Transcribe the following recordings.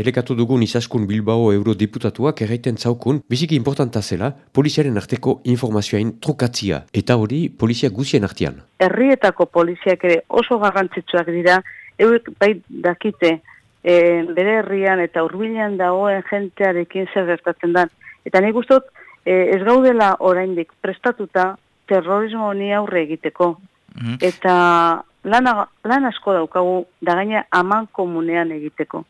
elekatu dugun izaskun Bilbao eurodeputatuak erraiten zaukun, biziki importanta zela, poliziaren arteko informazioain trukatzia, eta hori polizia guzien artean. Herrietako poliziak ere oso garrantzitsuak dira, eurek bai dakite e, bere herrian eta hurbilean dagoen jentearekin zer gertatzen da. Eta nik gustot e, ez gaudela oraindik prestatuta terrorismo honi aurre egiteko. Mhm. Eta lan, lan asko daukagu da gaina aman komunean egiteko.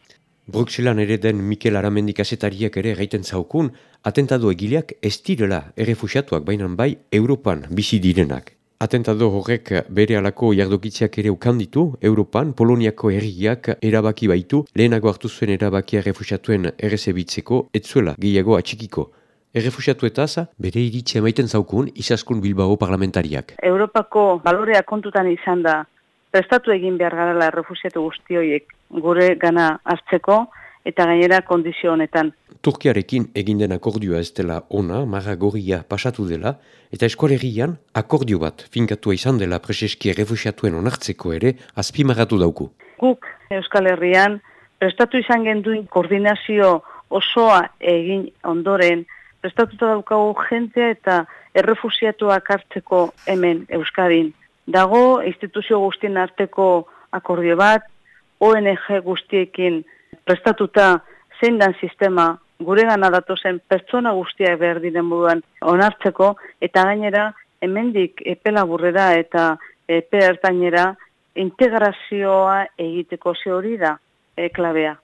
Bruxelan ere den Mikel Aramendik azetariak ere gaiten zaukun, atentado egileak ez direla errefusiatuak bainan bai Europan bizi direnak. Atentado horrek bere alako jardokitziak ere ukanditu, Europan, Poloniako erriak erabaki baitu, lehenago hartu zuen erabakia errefusiatuen errezebitzeko, etzuela gehiago atxikiko. Errefusiatuetaz, bere iritsi emaiten zaukun, izaskun Bilbao parlamentariak. Europako balorea kontutan izan da prestatu egin behar garala refusiatu guztioiek gure gana hartzeko eta gainera kondizio honetan. Turkiarekin egin den akordioa ez dela ona, marra gorria pasatu dela, eta eskolegian akordio bat finkatua izan dela preseski refusiatuen onartzeko ere azpimarratu dauku. Guk Euskal Herrian prestatu izan genduen koordinazio osoa egin ondoren, prestatuta daukagu jentea eta errefusiatuak hartzeko hemen Euskadin dago instituzio guztien arteko akordio bat, ONG guztiekin prestatuta zein dan sistema gure gana zen pertsona guztia behar diren moduan onartzeko, eta gainera hemendik epela burrera eta epe ertainera integrazioa egiteko ze hori da e, klabea.